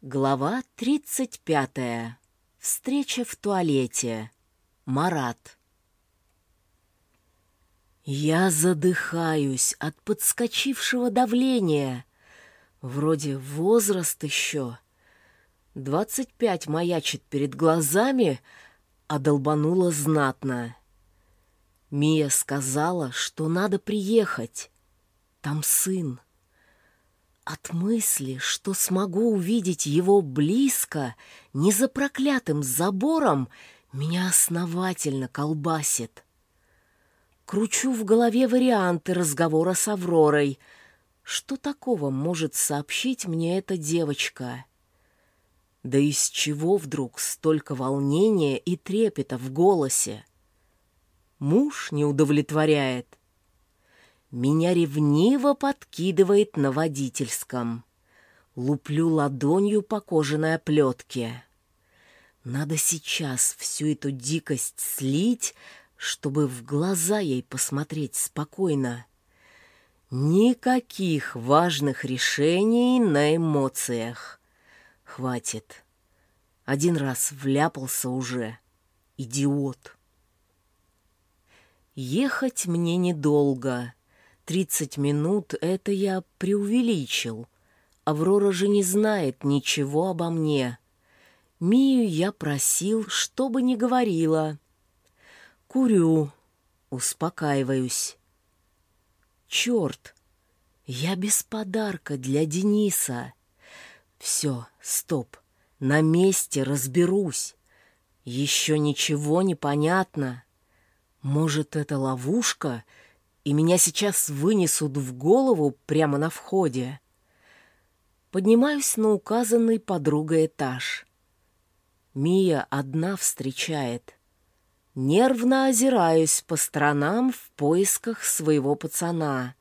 Глава 35. Встреча в туалете. Марат. Я задыхаюсь от подскочившего давления. Вроде возраст еще. Двадцать пять маячит перед глазами, а долбануло знатно. Мия сказала, что надо приехать. Там сын. От мысли, что смогу увидеть его близко, не за проклятым забором, меня основательно колбасит. Кручу в голове варианты разговора с Авророй. Что такого может сообщить мне эта девочка? Да из чего вдруг столько волнения и трепета в голосе? Муж не удовлетворяет. Меня ревниво подкидывает на водительском. Луплю ладонью по кожаной оплетке. Надо сейчас всю эту дикость слить, чтобы в глаза ей посмотреть спокойно. Никаких важных решений на эмоциях. Хватит. Один раз вляпался уже. Идиот. Ехать мне недолго. Тридцать минут — это я преувеличил. Аврора же не знает ничего обо мне. Мию я просил, чтобы не говорила. Курю, успокаиваюсь. Черт, я без подарка для Дениса. Все, стоп, на месте разберусь. Еще ничего не понятно. Может, это ловушка — и меня сейчас вынесут в голову прямо на входе. Поднимаюсь на указанный подругой этаж. Мия одна встречает. Нервно озираюсь по сторонам в поисках своего пацана.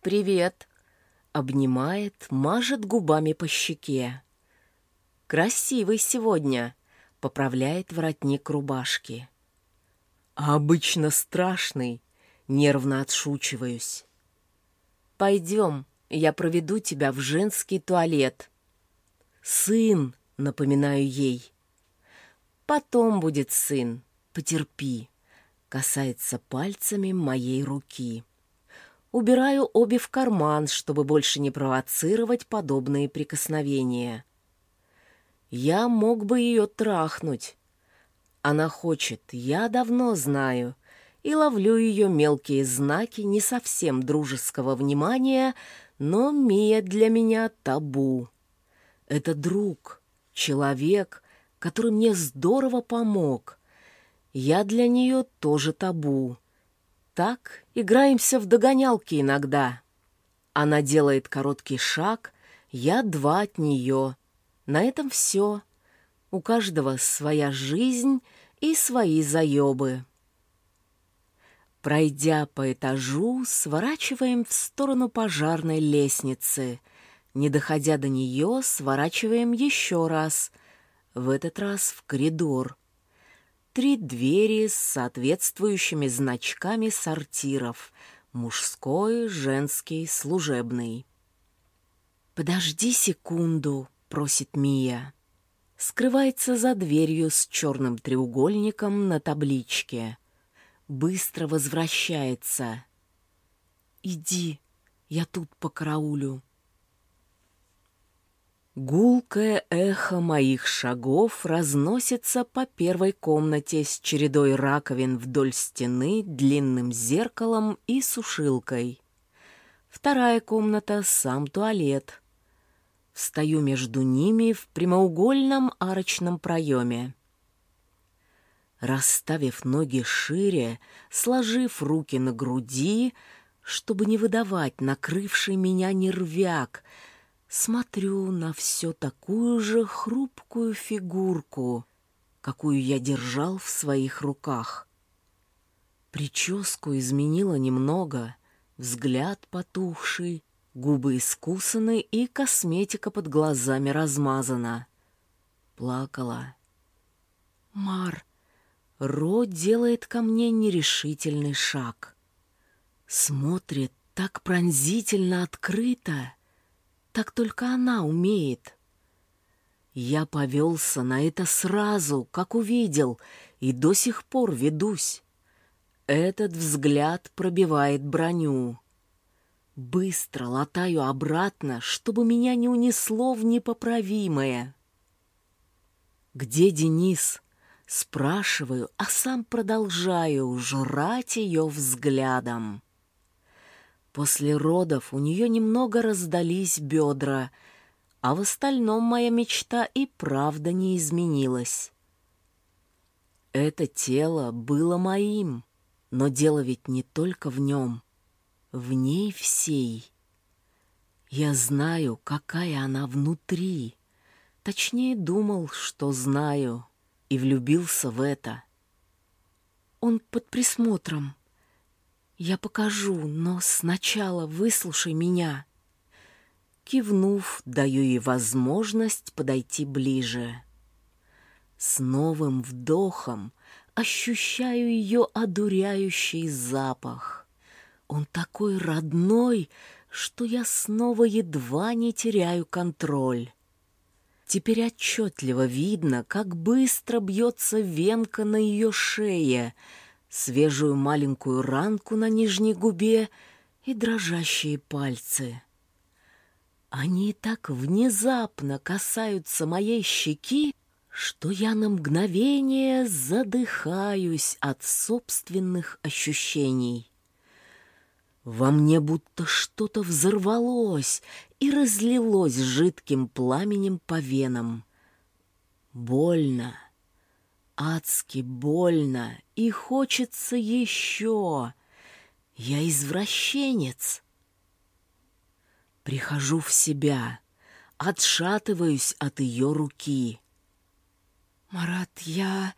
«Привет!» — обнимает, мажет губами по щеке. «Красивый сегодня!» — поправляет воротник рубашки. «А обычно страшный!» Нервно отшучиваюсь. «Пойдем, я проведу тебя в женский туалет». «Сын», — напоминаю ей. «Потом будет сын, потерпи», — касается пальцами моей руки. Убираю обе в карман, чтобы больше не провоцировать подобные прикосновения. Я мог бы ее трахнуть. Она хочет, я давно знаю, и ловлю ее мелкие знаки не совсем дружеского внимания, но Мия для меня табу. Это друг, человек, который мне здорово помог. Я для нее тоже табу. Так играемся в догонялки иногда. Она делает короткий шаг, я два от нее. На этом все. У каждого своя жизнь и свои заебы. Пройдя по этажу, сворачиваем в сторону пожарной лестницы. Не доходя до нее, сворачиваем еще раз. В этот раз в коридор. Три двери с соответствующими значками сортиров. Мужской, женский, служебный. «Подожди секунду», — просит Мия. Скрывается за дверью с черным треугольником на табличке — быстро возвращается. «Иди, я тут по караулю». Гулкое эхо моих шагов разносится по первой комнате с чередой раковин вдоль стены, длинным зеркалом и сушилкой. Вторая комната — сам туалет. Встаю между ними в прямоугольном арочном проеме. Расставив ноги шире, сложив руки на груди, чтобы не выдавать накрывший меня нервяк, смотрю на все такую же хрупкую фигурку, какую я держал в своих руках. Прическу изменила немного, взгляд потухший, губы искусаны и косметика под глазами размазана. Плакала. «Мар!» Ро делает ко мне нерешительный шаг. Смотрит так пронзительно открыто, так только она умеет. Я повелся на это сразу, как увидел, и до сих пор ведусь. Этот взгляд пробивает броню. Быстро латаю обратно, чтобы меня не унесло в непоправимое. «Где Денис?» Спрашиваю, а сам продолжаю жрать ее взглядом. После родов у нее немного раздались бедра, а в остальном моя мечта и правда не изменилась. Это тело было моим, но дело ведь не только в нем, в ней всей. Я знаю, какая она внутри. Точнее, думал, что знаю, и влюбился в это. Он под присмотром. Я покажу, но сначала выслушай меня. Кивнув, даю ей возможность подойти ближе. С новым вдохом ощущаю ее одуряющий запах. Он такой родной, что я снова едва не теряю контроль. Теперь отчетливо видно, как быстро бьется венка на ее шее, свежую маленькую ранку на нижней губе и дрожащие пальцы. Они так внезапно касаются моей щеки, что я на мгновение задыхаюсь от собственных ощущений. Во мне будто что-то взорвалось и разлилось жидким пламенем по венам. Больно, адски больно, и хочется еще. Я извращенец. Прихожу в себя, отшатываюсь от ее руки. «Марат, я...»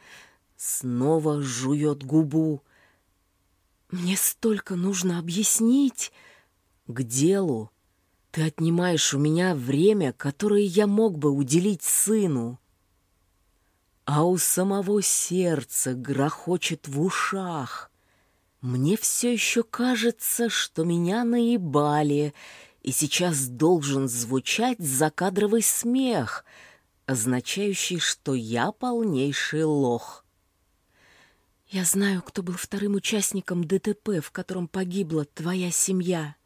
Снова жует губу. «Мне столько нужно объяснить. К делу. Ты отнимаешь у меня время, которое я мог бы уделить сыну. А у самого сердца грохочет в ушах. Мне все еще кажется, что меня наебали, и сейчас должен звучать закадровый смех, означающий, что я полнейший лох. Я знаю, кто был вторым участником ДТП, в котором погибла твоя семья.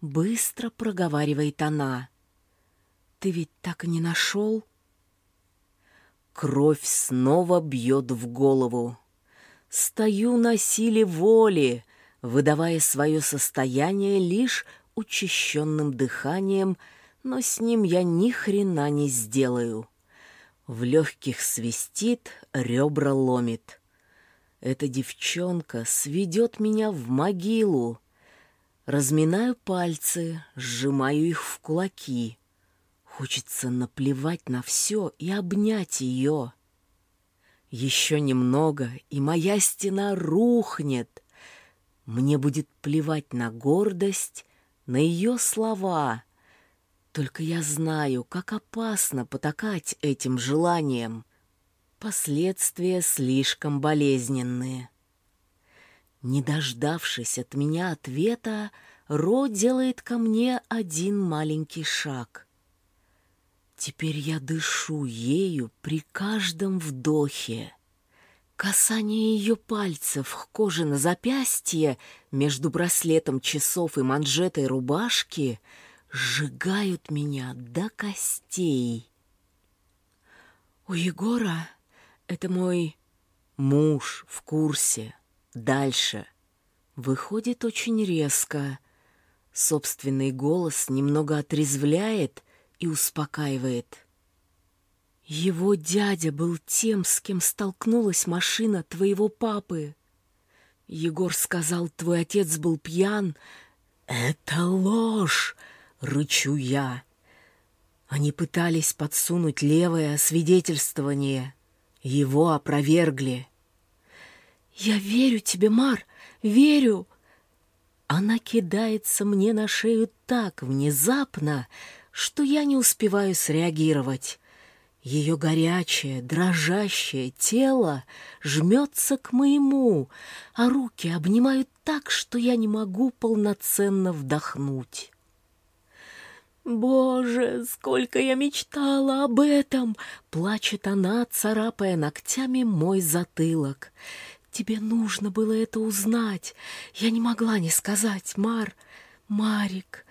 Быстро проговаривает она. Ты ведь так и не нашел? Кровь снова бьет в голову. Стою на силе воли, выдавая свое состояние лишь учащенным дыханием, но с ним я ни хрена не сделаю. В легких свистит, ребра ломит. Эта девчонка сведет меня в могилу. Разминаю пальцы, сжимаю их в кулаки. Хочется наплевать на все и обнять ее. Еще немного, и моя стена рухнет. Мне будет плевать на гордость, на ее слова. Только я знаю, как опасно потакать этим желанием. Последствия слишком болезненные. Не дождавшись от меня ответа, Ро делает ко мне один маленький шаг. Теперь я дышу ею при каждом вдохе. Касание ее пальцев к коже на запястье между браслетом часов и манжетой рубашки сжигают меня до костей. У Егора это мой муж в курсе. Дальше. Выходит очень резко. Собственный голос немного отрезвляет и успокаивает. Его дядя был тем, с кем столкнулась машина твоего папы. Егор сказал, твой отец был пьян. Это ложь, рычу я. Они пытались подсунуть левое освидетельствование. Его опровергли. «Я верю тебе, Мар, верю!» Она кидается мне на шею так внезапно, что я не успеваю среагировать. Ее горячее, дрожащее тело жмется к моему, а руки обнимают так, что я не могу полноценно вдохнуть. «Боже, сколько я мечтала об этом!» — плачет она, царапая ногтями мой затылок. «Тебе нужно было это узнать. Я не могла не сказать, Мар. Марик,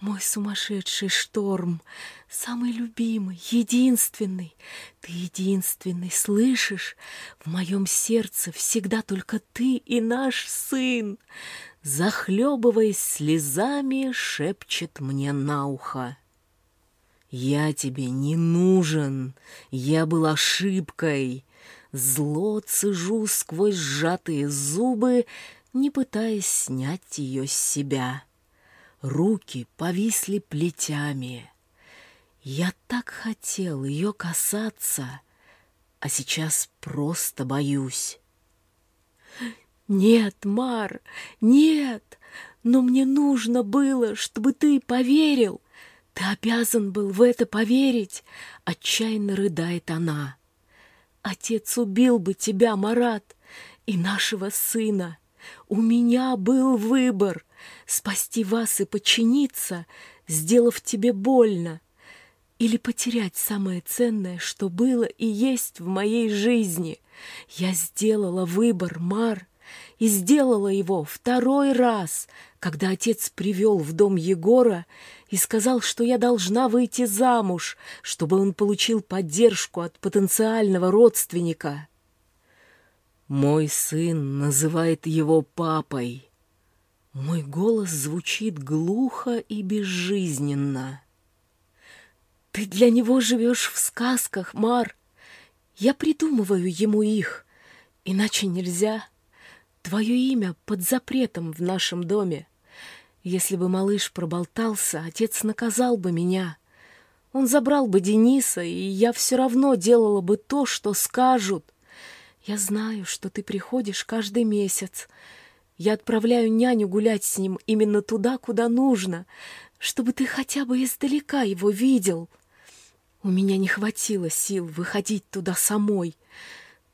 мой сумасшедший шторм, самый любимый, единственный. Ты единственный, слышишь? В моем сердце всегда только ты и наш сын захлебываясь слезами, шепчет мне на ухо. «Я тебе не нужен, я был ошибкой». Зло цежу сквозь сжатые зубы, не пытаясь снять ее с себя. Руки повисли плетями. Я так хотел ее касаться, а сейчас просто боюсь. «Нет, Мар, нет! Но мне нужно было, чтобы ты поверил. Ты обязан был в это поверить!» Отчаянно рыдает она. «Отец убил бы тебя, Марат, и нашего сына. У меня был выбор — спасти вас и подчиниться, сделав тебе больно, или потерять самое ценное, что было и есть в моей жизни. Я сделала выбор, Мар, и сделала его второй раз, когда отец привел в дом Егора и сказал, что я должна выйти замуж, чтобы он получил поддержку от потенциального родственника. Мой сын называет его папой. Мой голос звучит глухо и безжизненно. Ты для него живешь в сказках, Мар. Я придумываю ему их, иначе нельзя. Твое имя под запретом в нашем доме. Если бы малыш проболтался, отец наказал бы меня. Он забрал бы Дениса, и я все равно делала бы то, что скажут. Я знаю, что ты приходишь каждый месяц. Я отправляю няню гулять с ним именно туда, куда нужно, чтобы ты хотя бы издалека его видел. У меня не хватило сил выходить туда самой.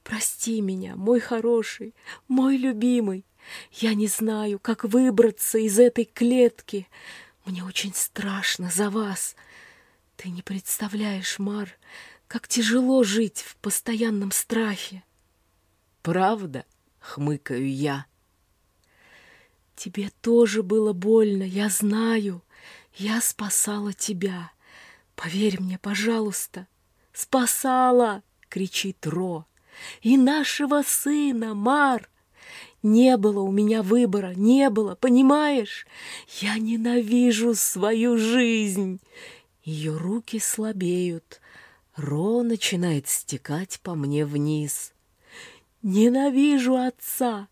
Прости меня, мой хороший, мой любимый. Я не знаю, как выбраться из этой клетки. Мне очень страшно за вас. Ты не представляешь, Мар, как тяжело жить в постоянном страхе. Правда? Хмыкаю я. Тебе тоже было больно, я знаю. Я спасала тебя. Поверь мне, пожалуйста. Спасала, кричит Ро и нашего сына, Мар. Не было у меня выбора, не было, понимаешь? Я ненавижу свою жизнь. Ее руки слабеют. Ро начинает стекать по мне вниз. Ненавижу отца.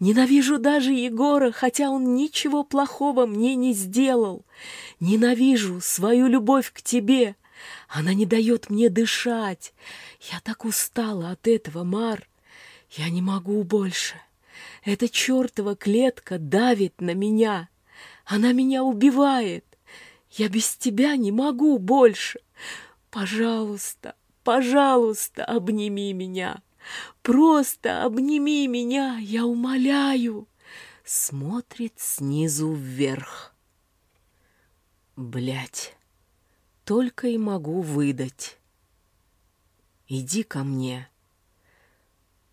Ненавижу даже Егора, хотя он ничего плохого мне не сделал. Ненавижу свою любовь к тебе — она не дает мне дышать. Я так устала от этого, Мар. Я не могу больше. Эта чертова клетка давит на меня. Она меня убивает. Я без тебя не могу больше. Пожалуйста, пожалуйста, обними меня. Просто обними меня, я умоляю. Смотрит снизу вверх. Блять только и могу выдать. Иди ко мне.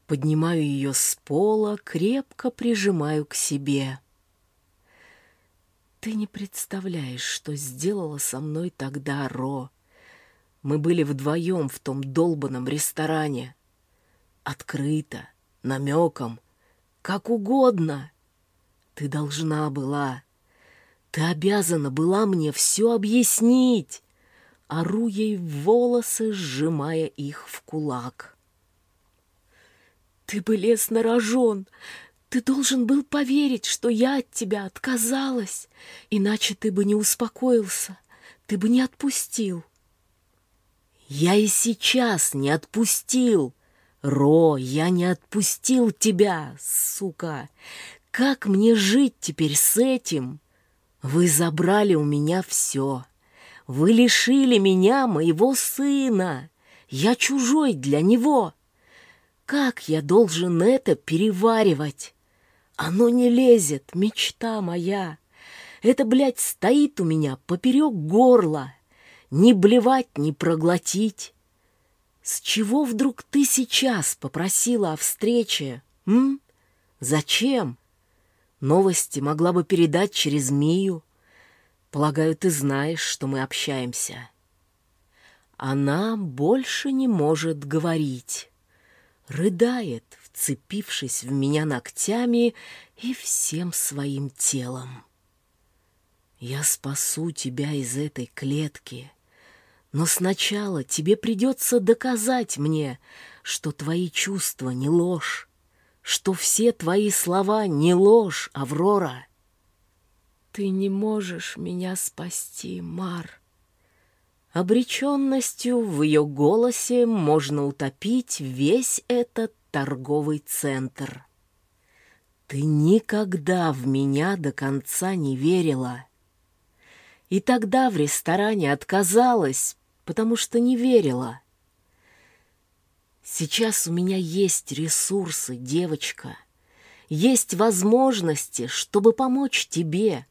Поднимаю ее с пола, крепко прижимаю к себе. Ты не представляешь, что сделала со мной тогда Ро. Мы были вдвоем в том долбанном ресторане. Открыто, намеком, как угодно. Ты должна была, ты обязана была мне все объяснить ору ей в волосы, сжимая их в кулак. «Ты бы лез на! Ты должен был поверить, что я от тебя отказалась, иначе ты бы не успокоился, ты бы не отпустил». «Я и сейчас не отпустил!» «Ро, я не отпустил тебя, сука! Как мне жить теперь с этим? Вы забрали у меня все!» Вы лишили меня моего сына. Я чужой для него. Как я должен это переваривать? Оно не лезет, мечта моя. Это, блядь, стоит у меня поперек горла. Ни блевать, ни проглотить. С чего вдруг ты сейчас попросила о встрече? М? Зачем? Новости могла бы передать через Мию. Полагаю, ты знаешь, что мы общаемся. Она больше не может говорить. Рыдает, вцепившись в меня ногтями и всем своим телом. Я спасу тебя из этой клетки, но сначала тебе придется доказать мне, что твои чувства не ложь, что все твои слова не ложь, Аврора. Ты не можешь меня спасти, Мар. Обреченностью в ее голосе можно утопить весь этот торговый центр. Ты никогда в меня до конца не верила. И тогда в ресторане отказалась, потому что не верила. Сейчас у меня есть ресурсы, девочка. Есть возможности, чтобы помочь тебе.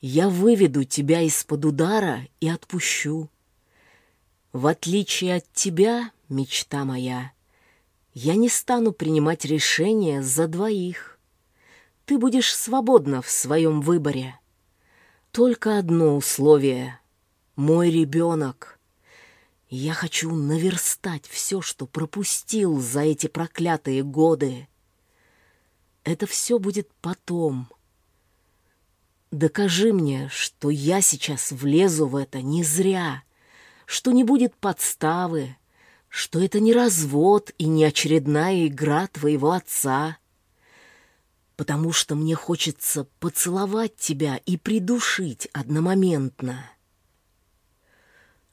Я выведу тебя из-под удара и отпущу. В отличие от тебя, мечта моя, я не стану принимать решения за двоих. Ты будешь свободна в своем выборе. Только одно условие — мой ребенок. Я хочу наверстать все, что пропустил за эти проклятые годы. Это все будет потом — Докажи мне, что я сейчас влезу в это не зря, что не будет подставы, что это не развод и не очередная игра твоего отца. Потому что мне хочется поцеловать тебя и придушить одномоментно.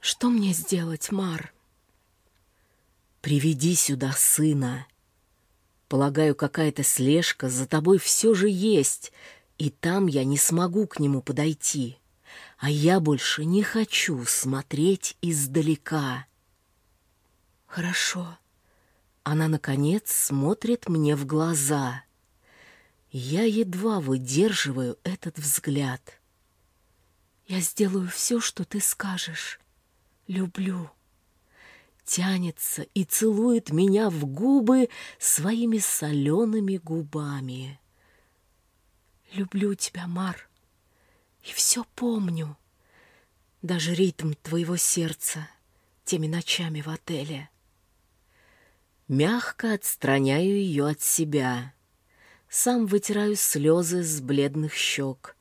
Что мне сделать, Мар? Приведи сюда сына. Полагаю, какая-то слежка за тобой все же есть — и там я не смогу к нему подойти, а я больше не хочу смотреть издалека. Хорошо. Она, наконец, смотрит мне в глаза. Я едва выдерживаю этот взгляд. Я сделаю все, что ты скажешь. Люблю. Тянется и целует меня в губы своими солеными губами. Люблю тебя, Мар, и все помню. Даже ритм твоего сердца теми ночами в отеле. Мягко отстраняю ее от себя. Сам вытираю слезы с бледных щек.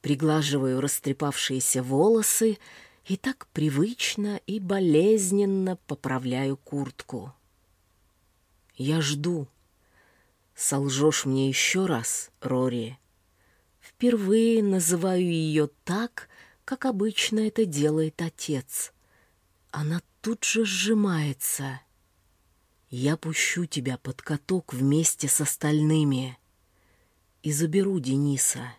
Приглаживаю растрепавшиеся волосы и так привычно и болезненно поправляю куртку. Я жду. Солжешь мне еще раз, Рори, Впервые называю ее так, как обычно это делает отец. Она тут же сжимается. Я пущу тебя под каток вместе с остальными и заберу Дениса.